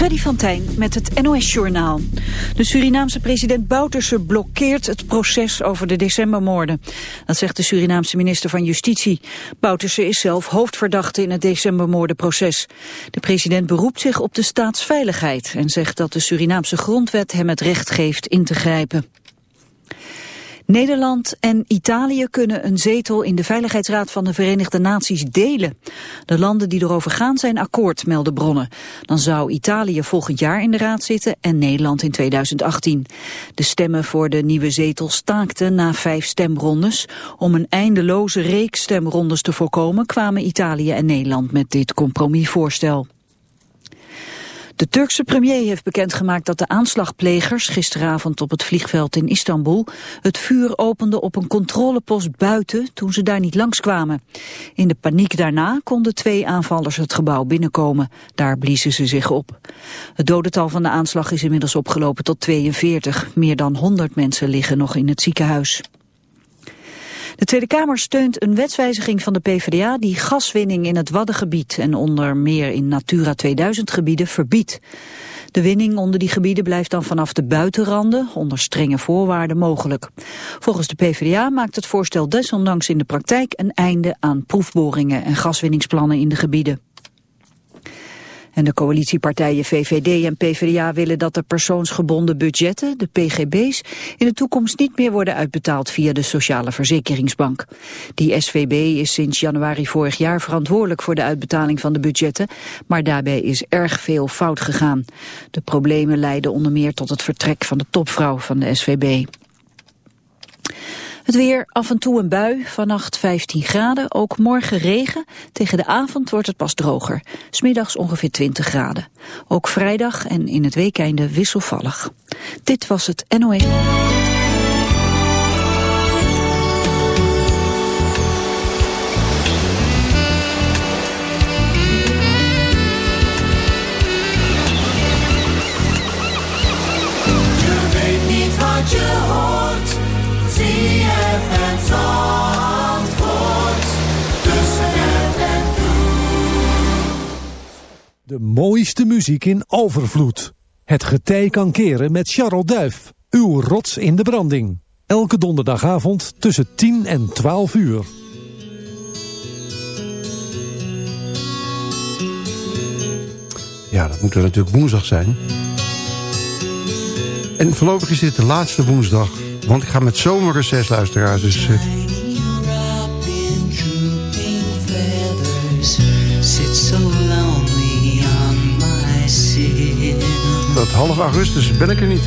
Freddy van Tijn met het NOS-journaal. De Surinaamse president Bouterse blokkeert het proces over de decembermoorden. Dat zegt de Surinaamse minister van Justitie. Bouterse is zelf hoofdverdachte in het decembermoordenproces. De president beroept zich op de staatsveiligheid... en zegt dat de Surinaamse grondwet hem het recht geeft in te grijpen. Nederland en Italië kunnen een zetel in de Veiligheidsraad van de Verenigde Naties delen. De landen die erover gaan zijn akkoord, melden bronnen. Dan zou Italië volgend jaar in de raad zitten en Nederland in 2018. De stemmen voor de nieuwe zetel staakten na vijf stemrondes. Om een eindeloze reeks stemrondes te voorkomen kwamen Italië en Nederland met dit compromisvoorstel. De Turkse premier heeft bekendgemaakt dat de aanslagplegers gisteravond op het vliegveld in Istanbul het vuur openden op een controlepost buiten toen ze daar niet langskwamen. In de paniek daarna konden twee aanvallers het gebouw binnenkomen. Daar bliezen ze zich op. Het dodental van de aanslag is inmiddels opgelopen tot 42. Meer dan 100 mensen liggen nog in het ziekenhuis. De Tweede Kamer steunt een wetswijziging van de PvdA die gaswinning in het Waddengebied en onder meer in Natura 2000 gebieden verbiedt. De winning onder die gebieden blijft dan vanaf de buitenranden onder strenge voorwaarden mogelijk. Volgens de PvdA maakt het voorstel desondanks in de praktijk een einde aan proefboringen en gaswinningsplannen in de gebieden. En de coalitiepartijen VVD en PvdA willen dat de persoonsgebonden budgetten, de PGB's, in de toekomst niet meer worden uitbetaald via de Sociale Verzekeringsbank. Die SVB is sinds januari vorig jaar verantwoordelijk voor de uitbetaling van de budgetten, maar daarbij is erg veel fout gegaan. De problemen leiden onder meer tot het vertrek van de topvrouw van de SVB. Het weer, af en toe een bui, vannacht 15 graden, ook morgen regen. Tegen de avond wordt het pas droger. Smiddags ongeveer 20 graden. Ook vrijdag en in het weekende wisselvallig. Dit was het NOS. Mooiste muziek in overvloed. Het getij kan keren met Charles Duif. Uw rots in de branding. Elke donderdagavond tussen 10 en 12 uur. Ja, dat moet er natuurlijk woensdag zijn. En voorlopig is dit de laatste woensdag. Want ik ga met zomerreces, luisteraars. Dus eh, tot half augustus ben ik er niet.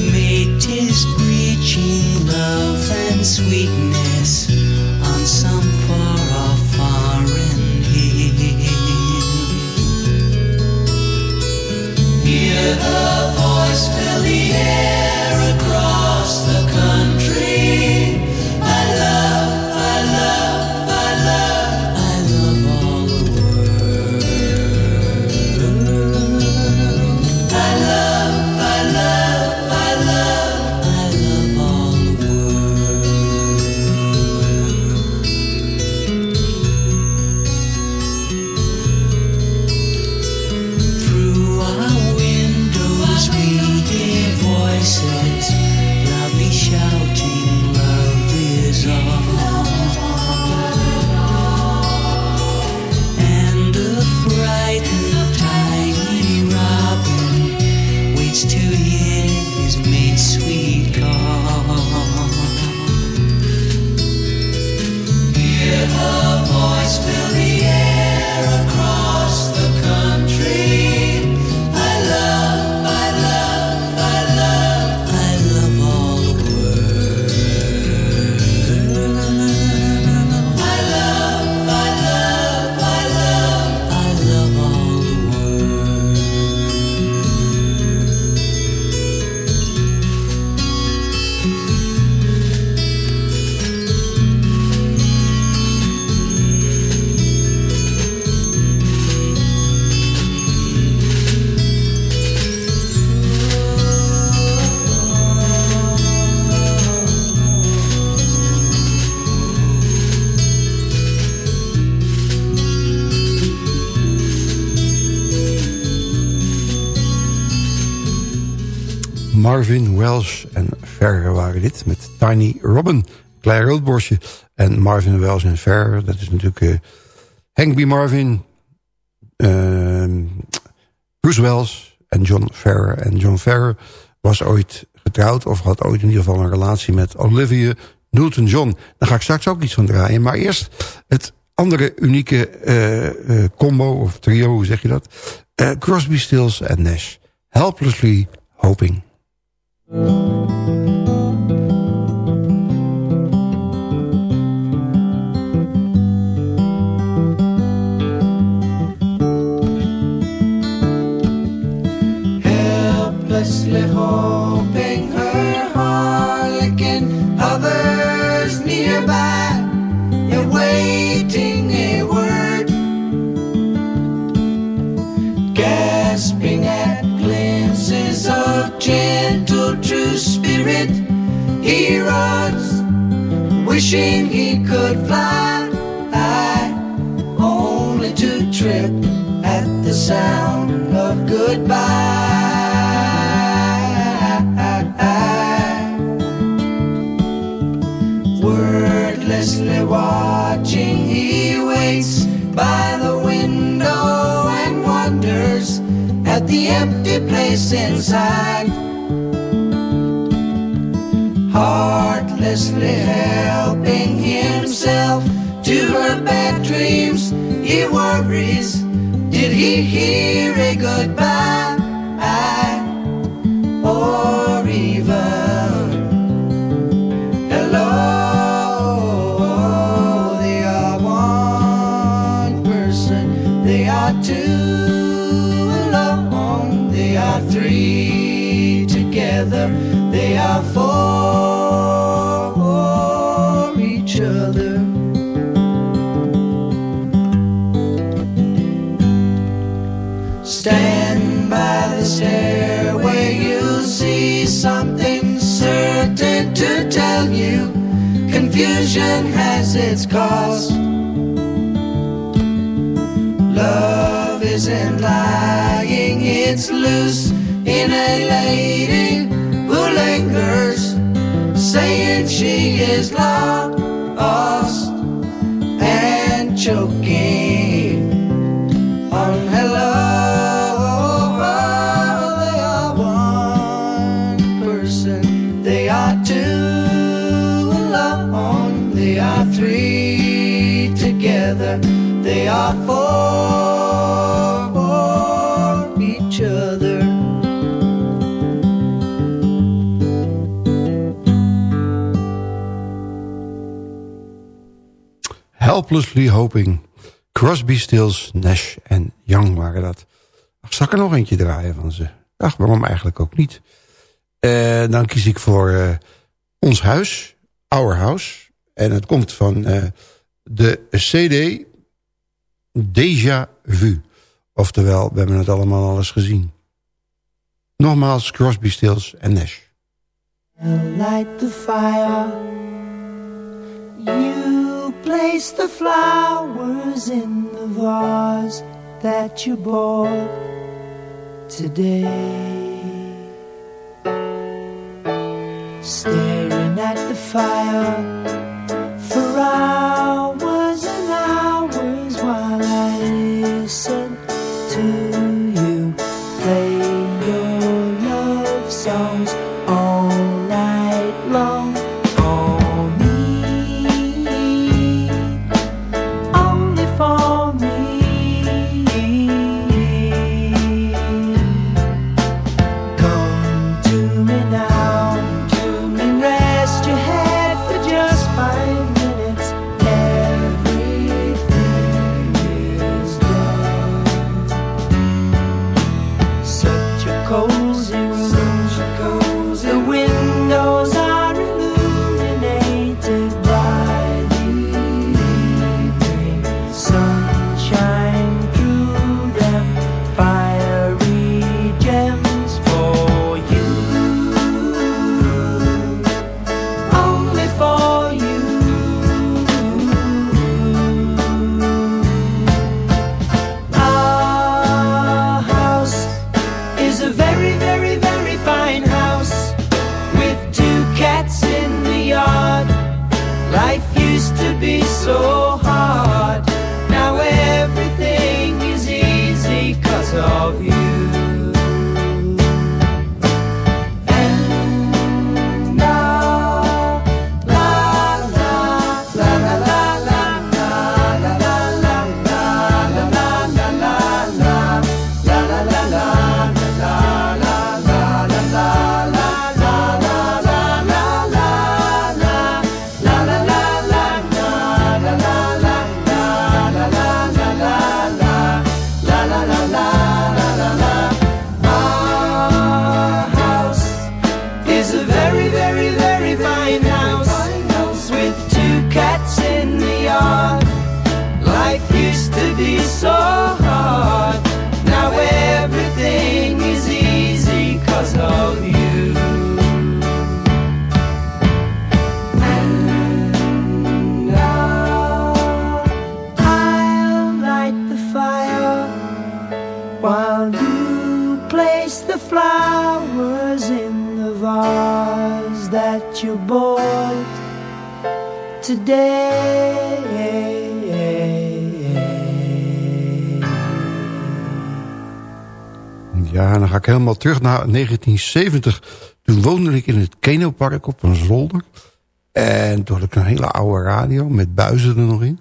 Mate is preaching love and sweetness on some far off foreign hill. Hear the voice fill the air across the country. Welsh en Ferrer waren dit. Met Tiny Robin, klein roodborstje. En Marvin Welsh en Ferrer, dat is natuurlijk uh, Hank B. Marvin, uh, Bruce Wells en John Ferrer. En John Ferrer was ooit getrouwd of had ooit in ieder geval een relatie met Olivia Newton-John. Daar ga ik straks ook iets van draaien. Maar eerst het andere unieke uh, uh, combo of trio, hoe zeg je dat? Crosby, Stills en Nash. Helplessly Hoping. Helplessly Love isn't lying, it's loose in a lady who lingers, saying she is lost and choking on hello. They are one person, they are two alone, they are three together, they are four Helplessly Hoping. Crosby, Stills, Nash en Young waren dat. Ach, zal ik er nog eentje draaien van ze? Ach, waarom eigenlijk ook niet? Eh, dan kies ik voor eh, Ons Huis, Our House. En het komt van eh, de CD Déjà Vu. Oftewel, we hebben het allemaal al eens gezien. Nogmaals, Crosby, Stills en Nash. light the fire. Place the flowers in the vase that you bought today. Staring at the fire for hours while you place the flowers in the vase that you bought today. Ja, en dan ga ik helemaal terug naar 1970. Toen woonde ik in het Kenopark op een zolder. En toen had ik een hele oude radio met buizen er nog in.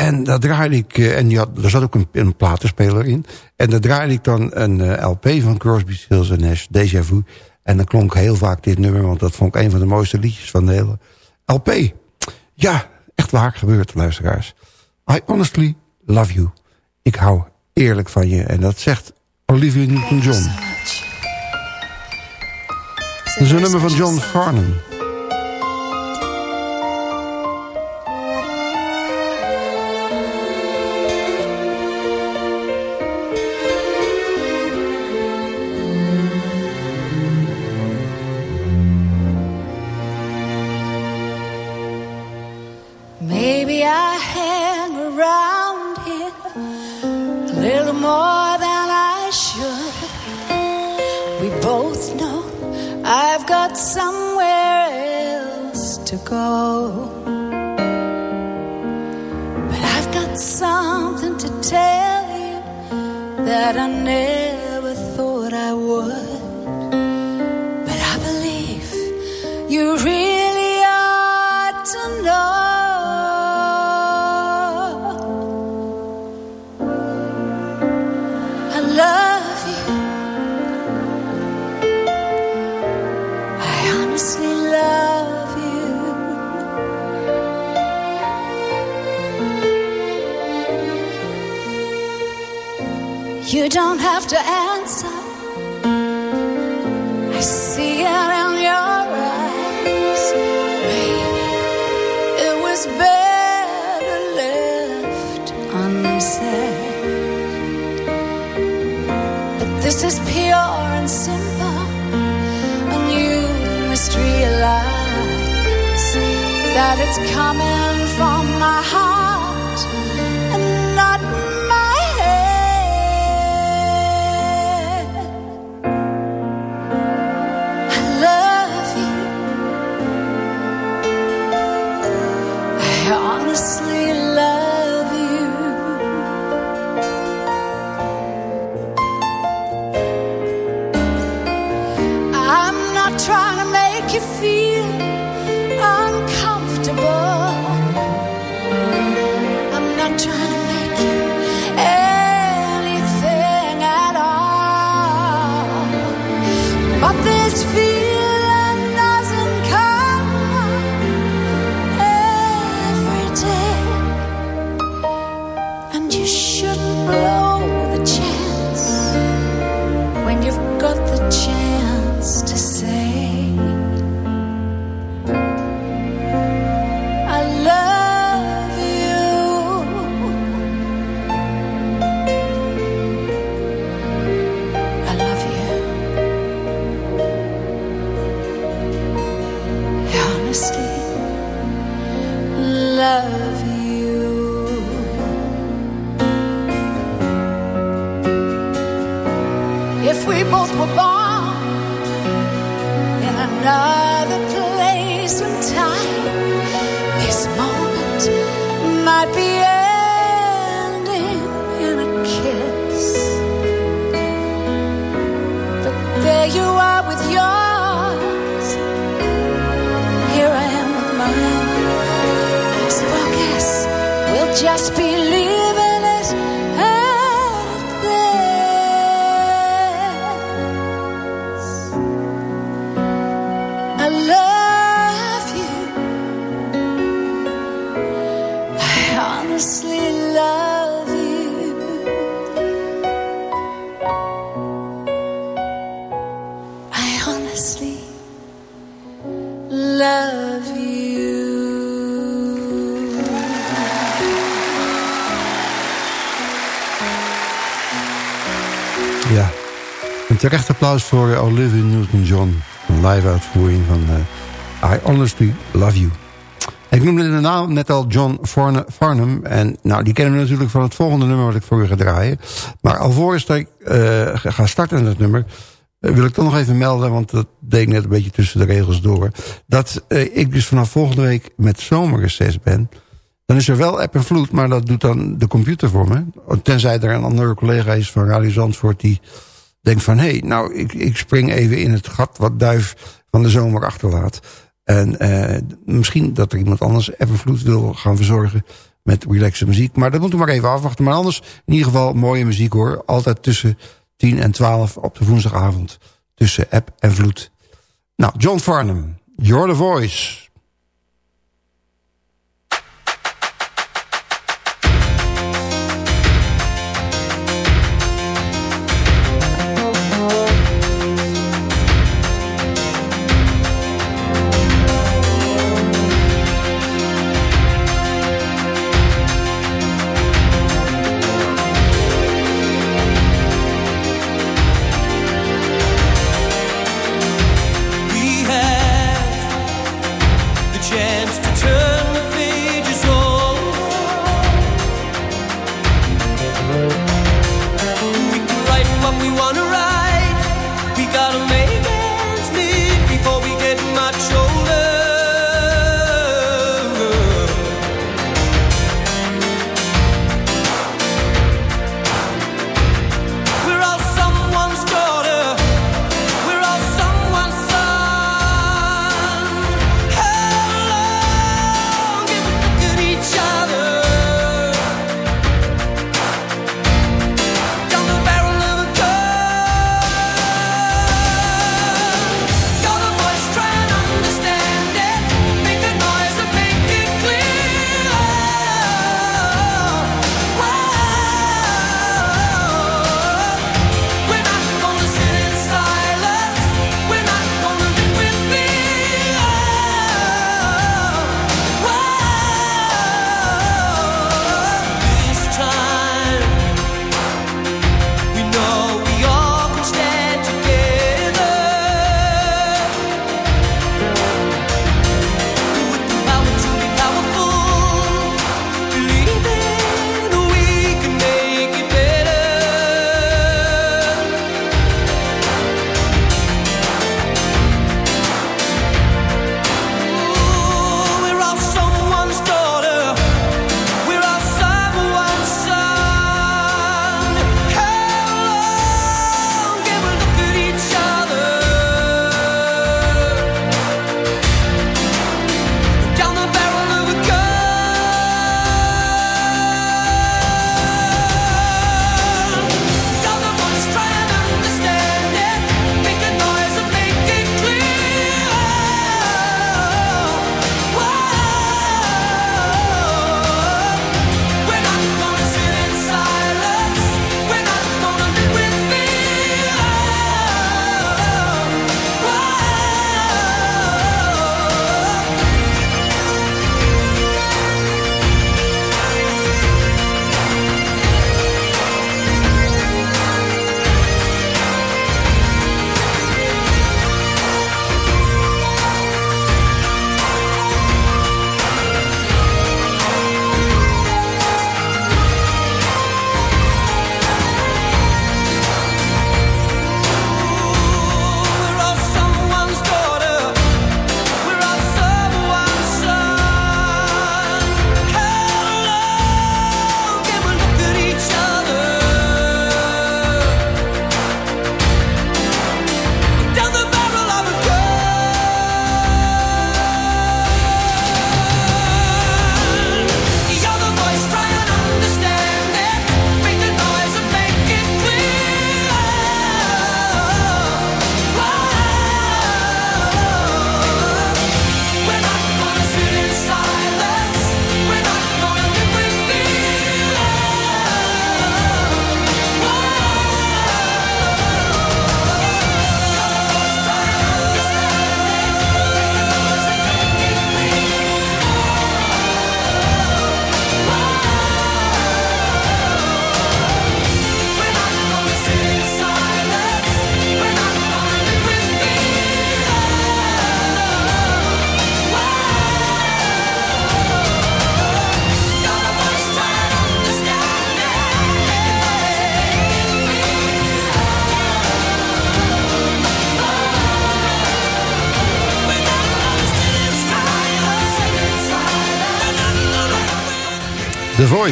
En daar draaide ik, eh, en die had, daar zat ook een, een platenspeler in. En daar draaide ik dan een eh, LP van Crosby, Stills Nash, Deja Vu. En dan klonk heel vaak dit nummer, want dat vond ik een van de mooiste liedjes van de hele LP. Ja, echt waar gebeurd, luisteraars. I honestly love you. Ik hou eerlijk van je. En dat zegt Olivia Newton-John. Dat is een nummer van John Farnham. That I never You don't have to answer. I see it in your eyes. Maybe it was better left unsaid. But this is pure and simple, and you must realize that it's coming from my heart If we both were born in another place and time, this moment might be ending in a kiss. But there you are with yours. Here I am with mine. So I guess we'll just be terecht applaus voor uh, Olivia Newton-John. Een live uitvoering van uh, I Honestly Love You. Ik noemde de naam net al John Farnham. En nou, die kennen we natuurlijk van het volgende nummer wat ik voor u ga draaien. Maar alvorens ik uh, ga starten met het nummer... wil ik toch nog even melden, want dat deed ik net een beetje tussen de regels door... dat ik dus vanaf volgende week met zomerreces ben... Dan is er wel app en vloed, maar dat doet dan de computer voor me. Tenzij er een andere collega is van Radio Zandvoort die denkt van... hé, hey, nou, ik, ik spring even in het gat wat Duif van de zomer achterlaat. En eh, misschien dat er iemand anders app en vloed wil gaan verzorgen met relaxe muziek. Maar dat moeten we maar even afwachten. Maar anders in ieder geval mooie muziek hoor. Altijd tussen 10 en 12 op de woensdagavond. Tussen app en vloed. Nou, John Farnham, You're the Voice...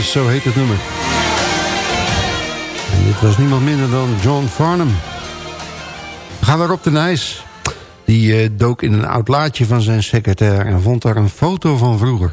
Zo heet het nummer. En dit was niemand minder dan John Farnham. We gaan Rob de Nijs. Die uh, dook in een oud laadje van zijn secretair... en vond daar een foto van vroeger.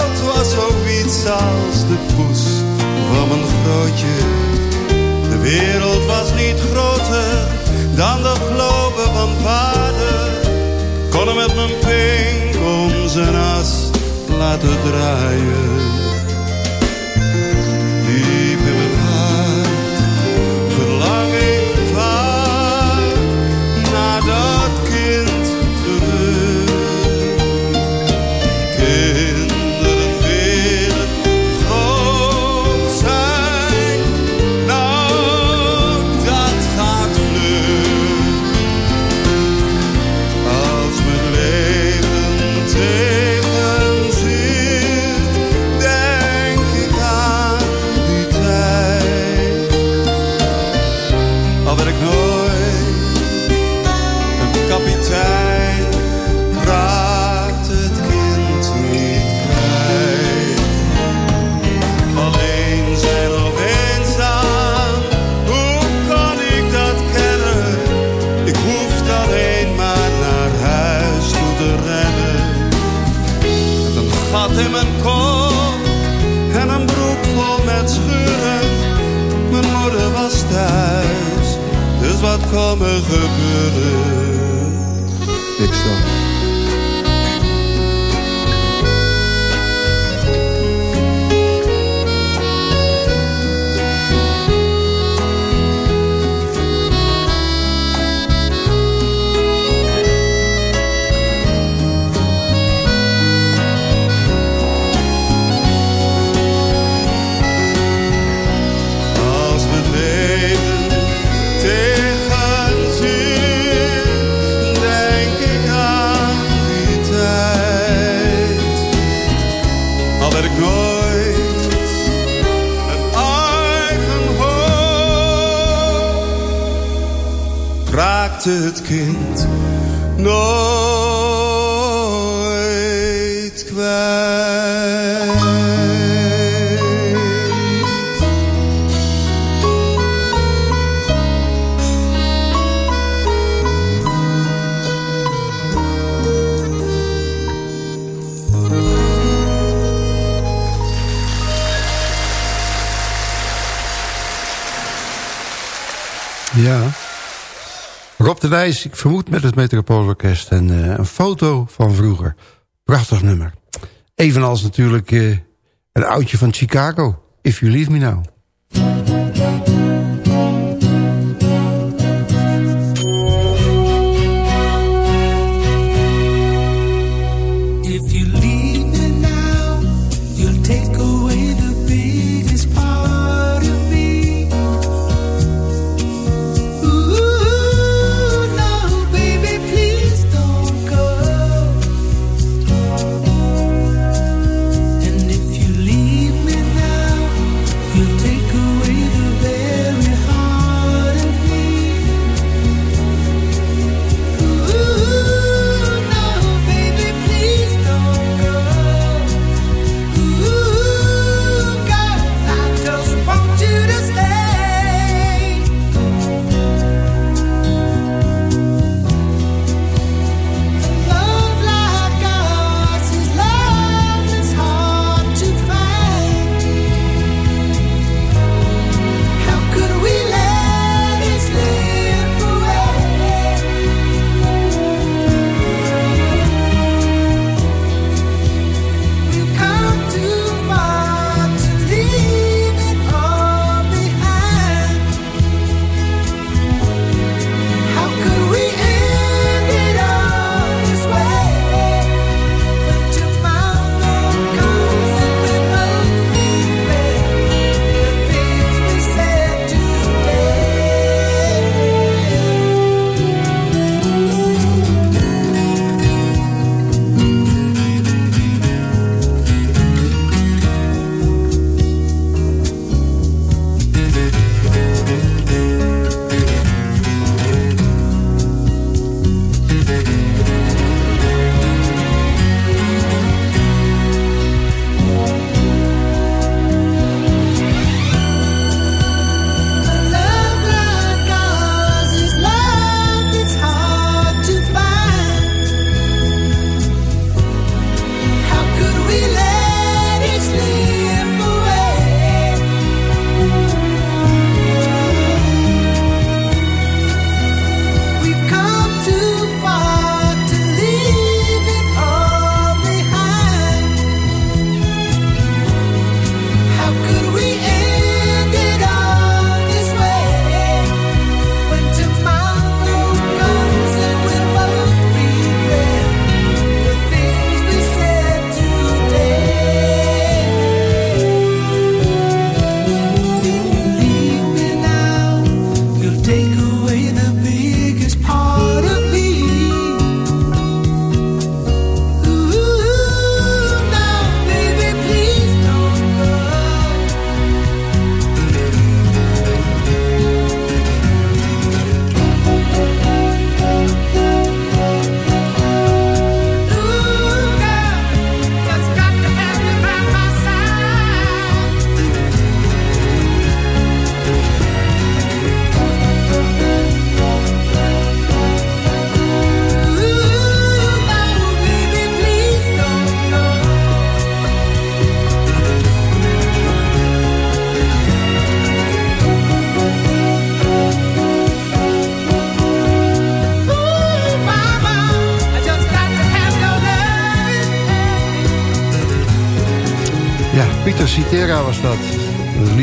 was zoiets als de poes van mijn grootje. De wereld was niet groter dan de globe van vader. Kon hem met mijn pink om zijn as laten draaien. Nooit kwijt. De Wijs, ik vermoed met het Metropoolorkest. En uh, een foto van vroeger. Prachtig nummer. Evenals natuurlijk uh, een oudje van Chicago. If You Leave Me Now.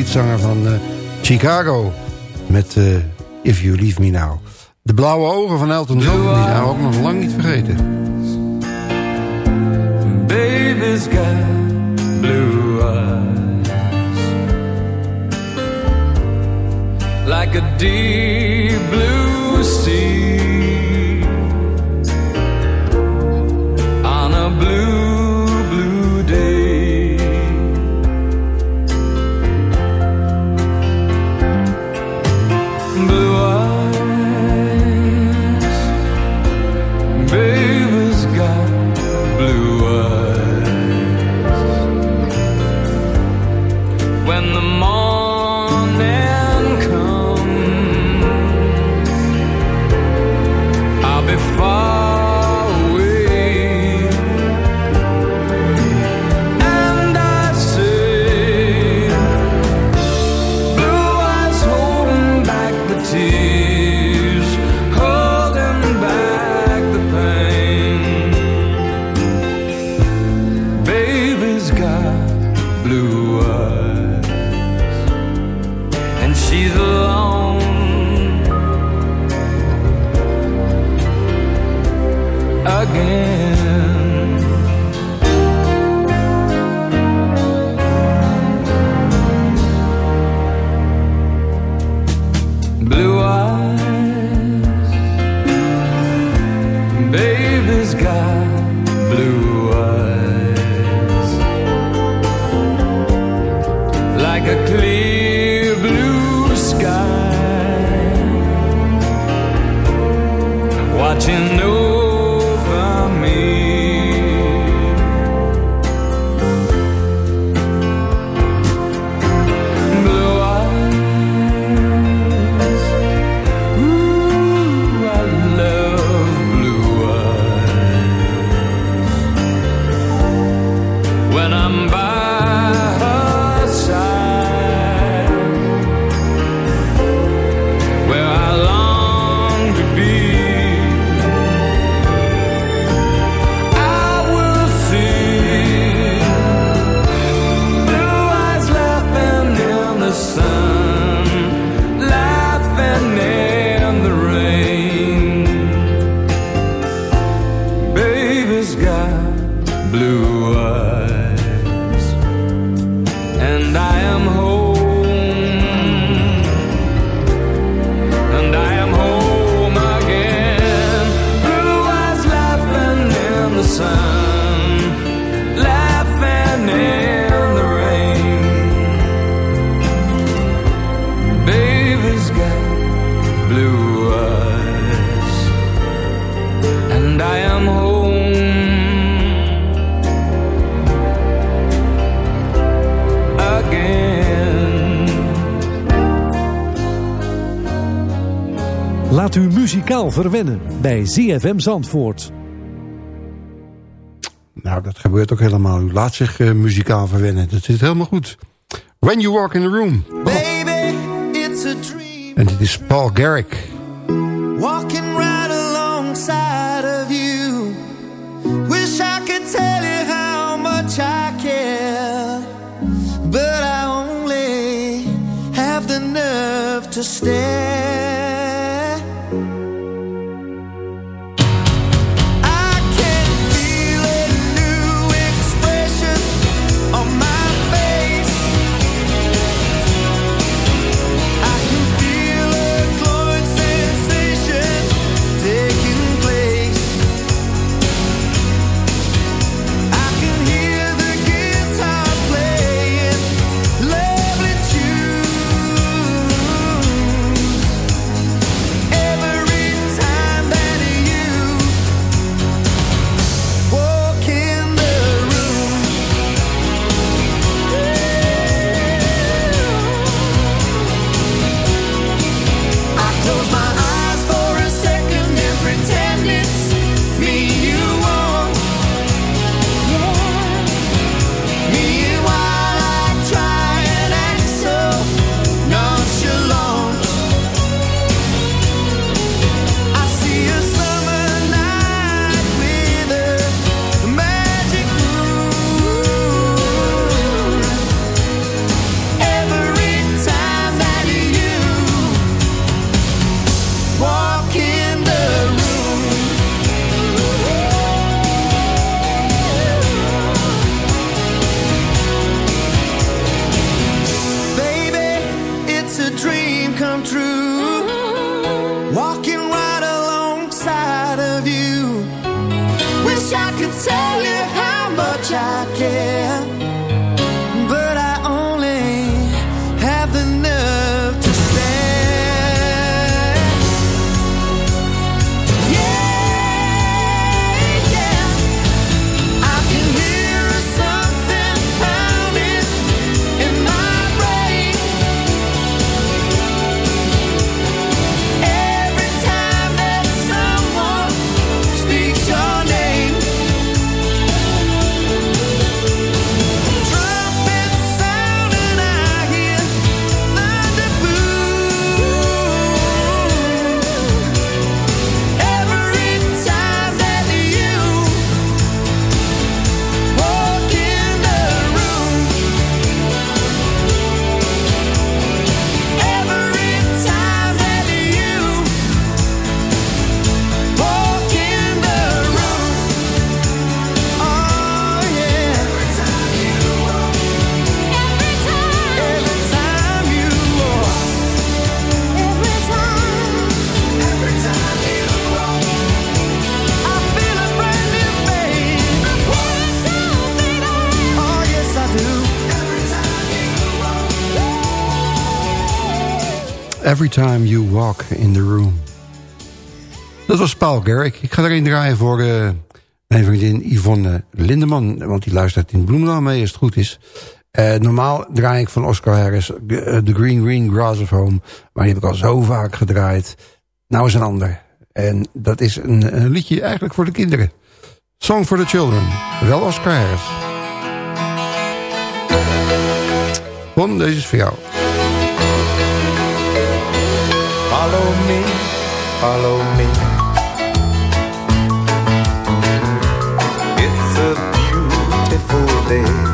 De liedzanger van uh, Chicago. Met uh, If You Leave Me Now. De blauwe ogen van Elton John. Die zijn ook nog lang niet vergeten. Baby's got blue eyes Like a deep blue sea She's u muzikaal verwennen bij ZFM Zandvoort. Nou, dat gebeurt ook helemaal. U laat zich uh, muzikaal verwennen. Dat zit helemaal goed. When You Walk in the Room. Baby, it's a dream. En dit is Paul Garrick. Walking right alongside of you. Wish I could tell you how much I care. But I only have the nerve to stay. Every Time You Walk in the Room. Dat was Paul Garrick. Ik ga er een draaien voor eh, mijn vriendin Yvonne Lindeman. Want die luistert in Bloemendaal mee als het goed is. Eh, normaal draai ik van Oscar Harris eh, The Green Green Grass of Home. Maar die heb ik al zo vaak gedraaid. Nou is een ander. En dat is een, een liedje eigenlijk voor de kinderen. Song for the Children. Wel Oscar Harris. Bon, deze is voor jou. Follow me, follow me. It's a beautiful day.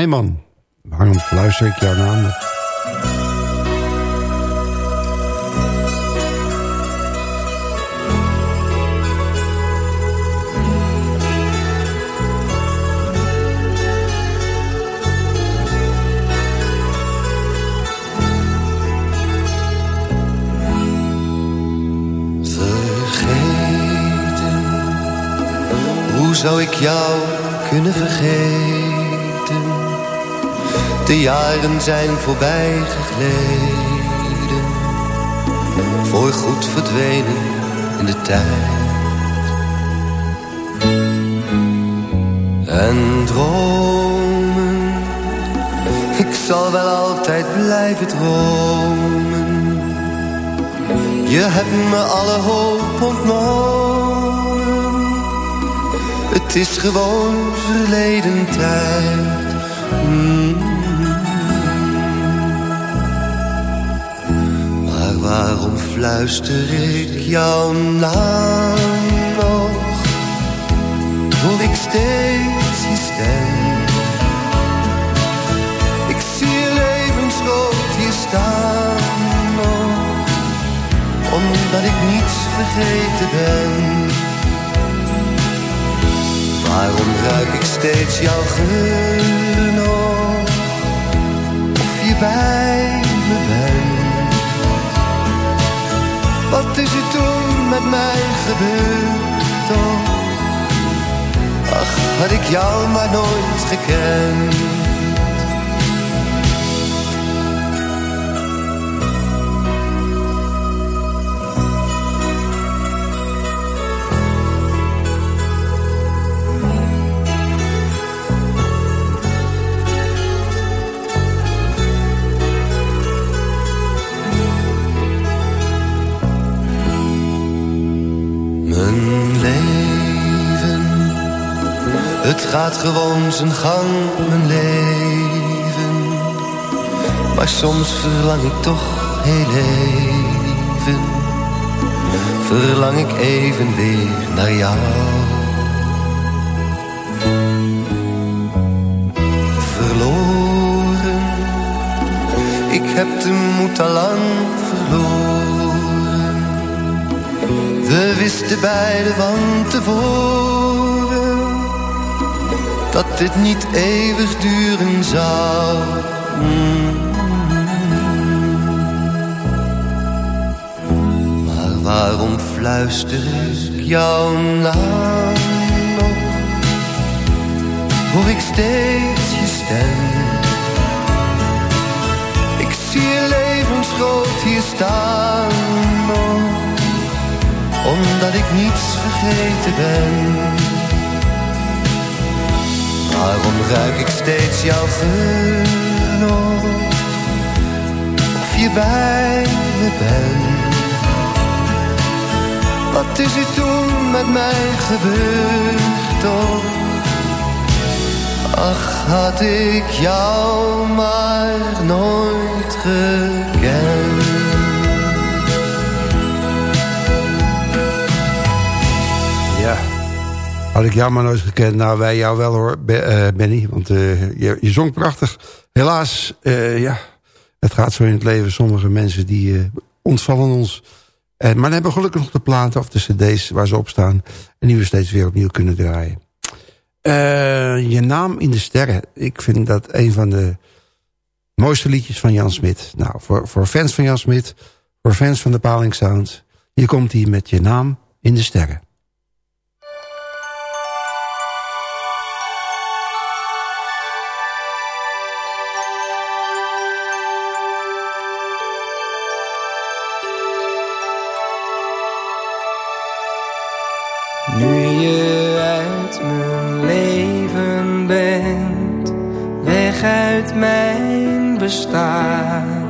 Nijman. Waarom fluister ik jouw naam nog? Vergeten, hoe zou ik jou kunnen vergeten? De jaren zijn voorbij gegleden, voor goed verdwenen in de tijd. En dromen, ik zal wel altijd blijven dromen. Je hebt me alle hoop ontnomen. Het is gewoon verleden tijd. Mm. Waarom fluister ik jouw naam nog? Hoor ik steeds je stem? Ik zie je levensgroot hier staan nog omdat ik niets vergeten ben. Waarom ruik ik steeds jouw geur nog? Of je bij me bent? Wat is er toen met mij gebeurd toch? Ach, had ik jou maar nooit gekend. Gaat gewoon zijn gang, mijn leven. Maar soms verlang ik toch heel even, verlang ik even weer naar jou. Verloren, ik heb de moed al lang verloren. We wisten beiden van tevoren dat dit niet eeuwig duren zou. Maar waarom fluister ik jouw naam nog? Hoor ik steeds je stem? Ik zie je levensgroot hier staan omdat ik niets vergeten ben. Waarom ruik ik steeds jouw geur nog? Of je bij me bent? Wat is er toen met mij gebeurd toch? Ach, had ik jou maar nooit gekend. Had ik jou maar nooit gekend. Nou, wij jou wel hoor, eh, Benny. Want eh, je, je zong prachtig. Helaas, eh, ja, het gaat zo in het leven. Sommige mensen die ontvallen ons. Eh, maar dan hebben gelukkig nog de platen of de cd's waar ze op staan. En die we steeds weer opnieuw kunnen draaien. Je naam in de sterren. Ik vind dat een van de mooiste liedjes van Jan Smit. Nou, voor, voor fans van Jan Smit. Voor fans van de Paling Sound. Hier komt hij met je naam in de sterren. Uit mijn bestaan.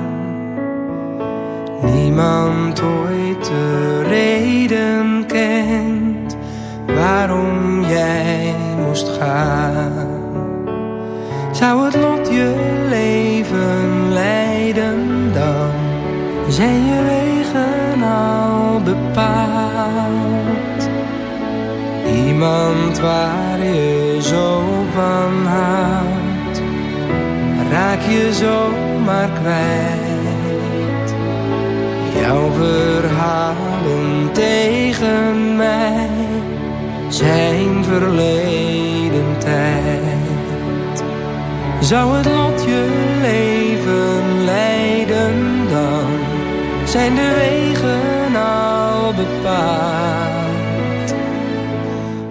Niemand ooit de reden kent waarom jij moest gaan. Zou het lot je leven leiden dan? Zijn je wegen al bepaald? Iemand waar je zo van houdt, raak je zomaar kwijt. Jouw verhalen tegen mij zijn verleden tijd. Zou het lot je leven leiden dan, zijn de wegen al bepaald.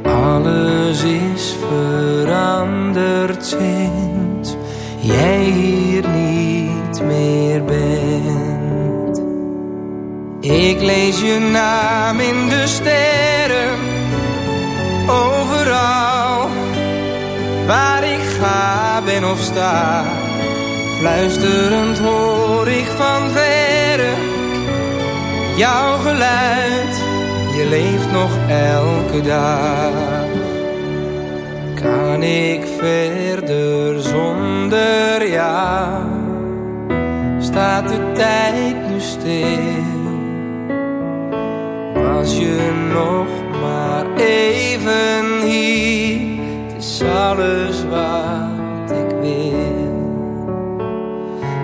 Alles is veranderd sinds jij hier niet meer bent. Ik lees je naam in de sterren, overal waar ik ga ben of sta. Fluisterend hoor ik van verre jouw geluid, je leeft nog elke dag. Kan ik verder zonder jou? Staat de tijd nu stil? Was je nog maar even hier? Het is alles wat ik wil.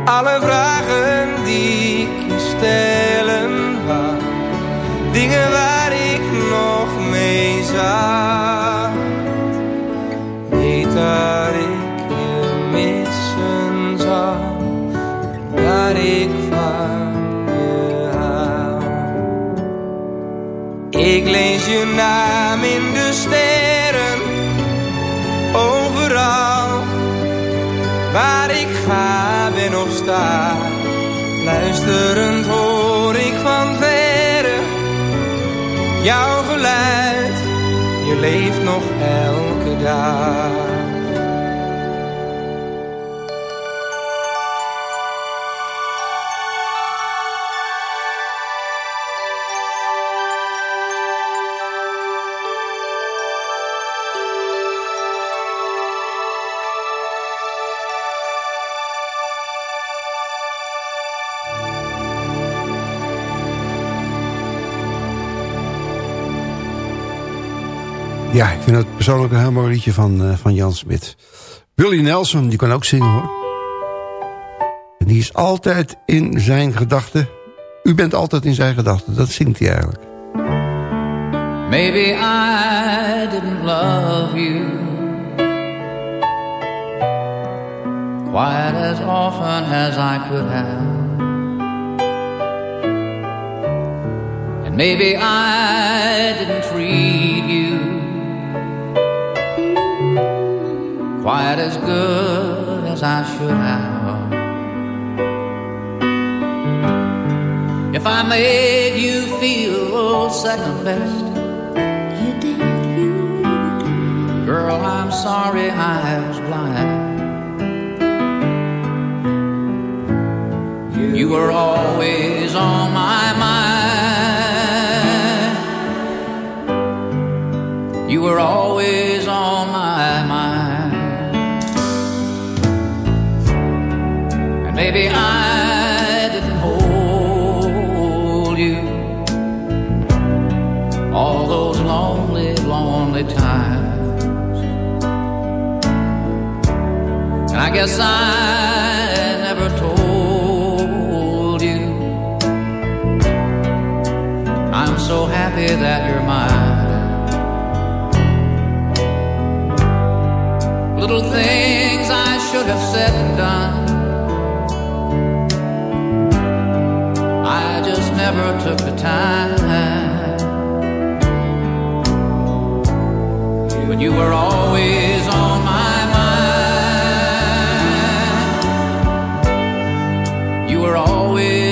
Alle vragen die ik je stellen wou, dingen waar ik nog mee zat. Vind het persoonlijk een heel mooi liedje van, eh, van Jan Smit. Willie Nelson, die kan ook zingen hoor. En die is altijd in zijn gedachten. U bent altijd in zijn gedachten, dat zingt hij eigenlijk. Maybe I didn't love you quite as often as I could have. And maybe I didn't treat you quite as good as I should have. If I made you feel second best, You did, you did. girl, I'm sorry I was blind. You were always guess I never told you I'm so happy that you're mine. Little things I should have said and done. I just never took the time. But you were always always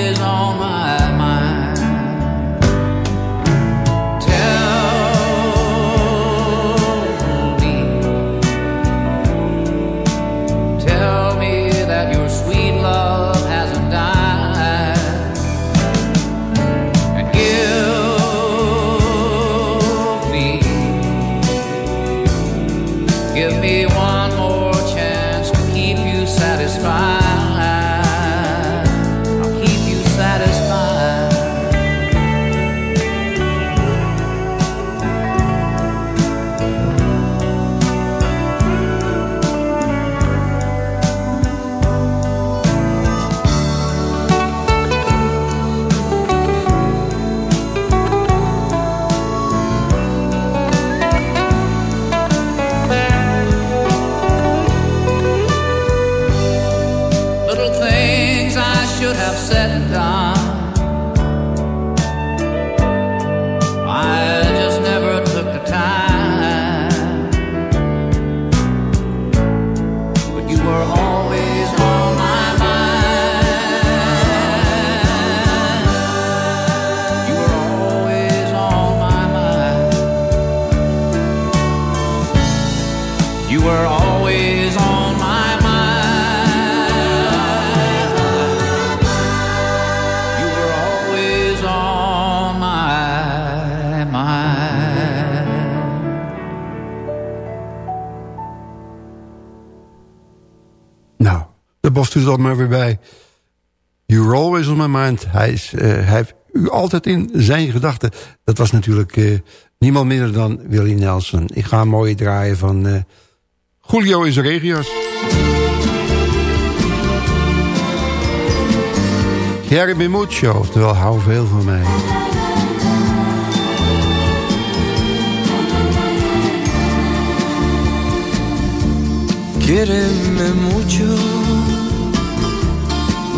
maar weer bij. You're always on my mind. Hij, is, uh, hij heeft u altijd in zijn gedachten. Dat was natuurlijk uh, niemand minder dan Willie Nelson. Ik ga een mooie draaien van uh, Julio is Regios. Jerry Mucho, oftewel hou veel van mij. Quiéreme mucho,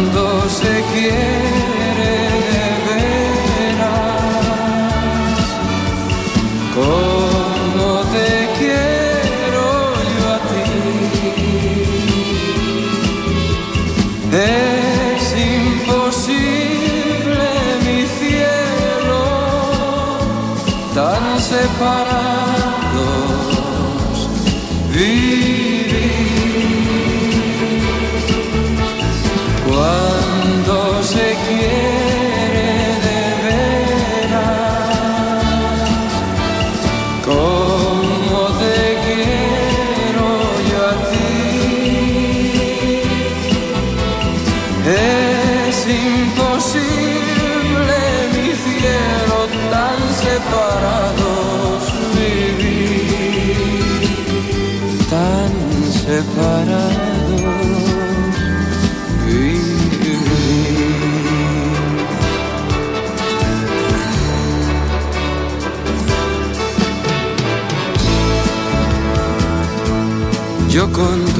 Cuando se quiere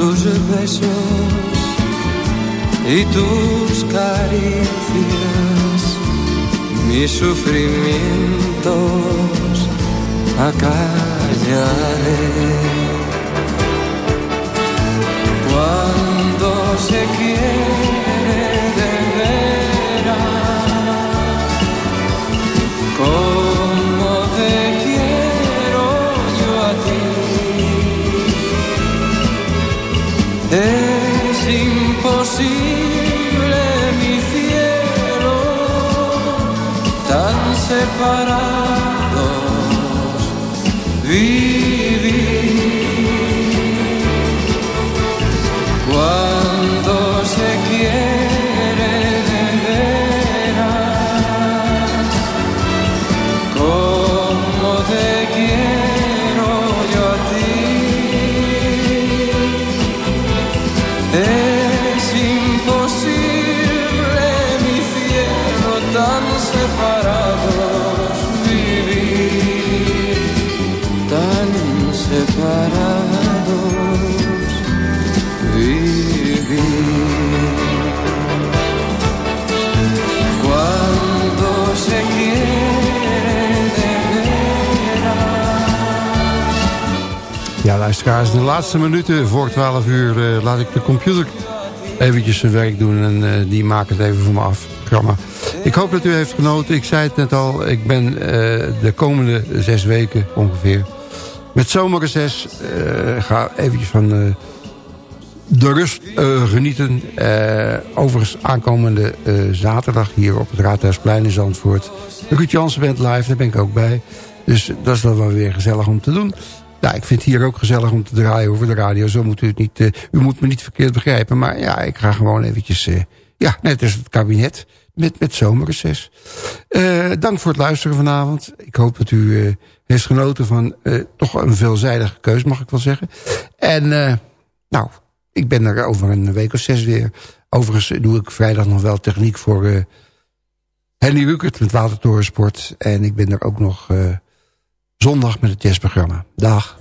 tus besos y tus caricias, mis sufrimientos acallaré. Separados In de laatste minuten voor 12 uur eh, laat ik de computer eventjes zijn werk doen. En eh, die maakt het even voor me af. Ik hoop dat u heeft genoten. Ik zei het net al, ik ben eh, de komende zes weken ongeveer... met zomerreces ga eventjes van de rust genieten. Overigens aankomende zaterdag hier op het Raadhuisplein in Zandvoort. De Ruud Jansen Band live, daar ben ik ook bij. Dus dat is dan wel weer gezellig om te doen. Ja, ik vind het hier ook gezellig om te draaien over de radio. Zo moet u het niet, eh, u moet me niet verkeerd begrijpen. Maar ja, ik ga gewoon eventjes, eh, ja, net als het kabinet met, met zomerreces. Eh, dank voor het luisteren vanavond. Ik hoop dat u heeft genoten van toch een veelzijdige keus, mag ik wel zeggen. En nou, ik ben er over een week of zes weer. Overigens doe ik vrijdag nog wel techniek voor Henny Rukert met Watertorensport. En ik ben er ook nog zondag met het jazzprogramma. Dag.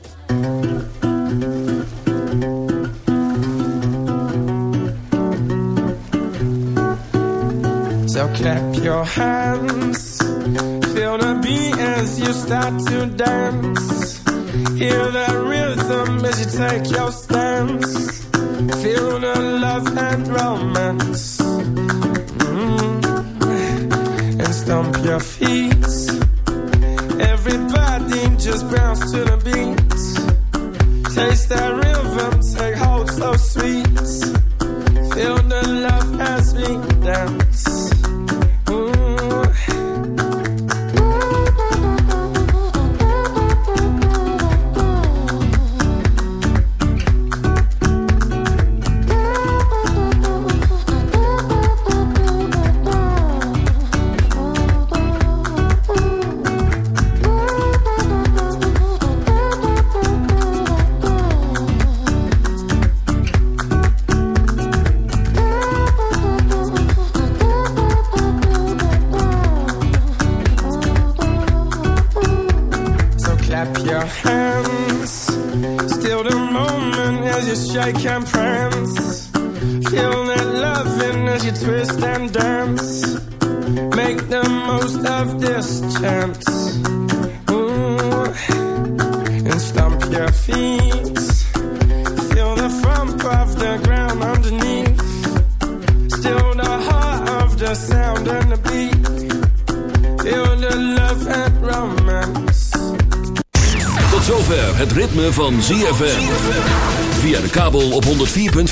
So clap your hands, feel the beat as you start to dance. Hear the rhythm as you take your stance. Feel the love and romance. Mm. And stomp your feet. just bounce to the beats. Taste that rhythm, take hold so sweet. Feel the love as me down.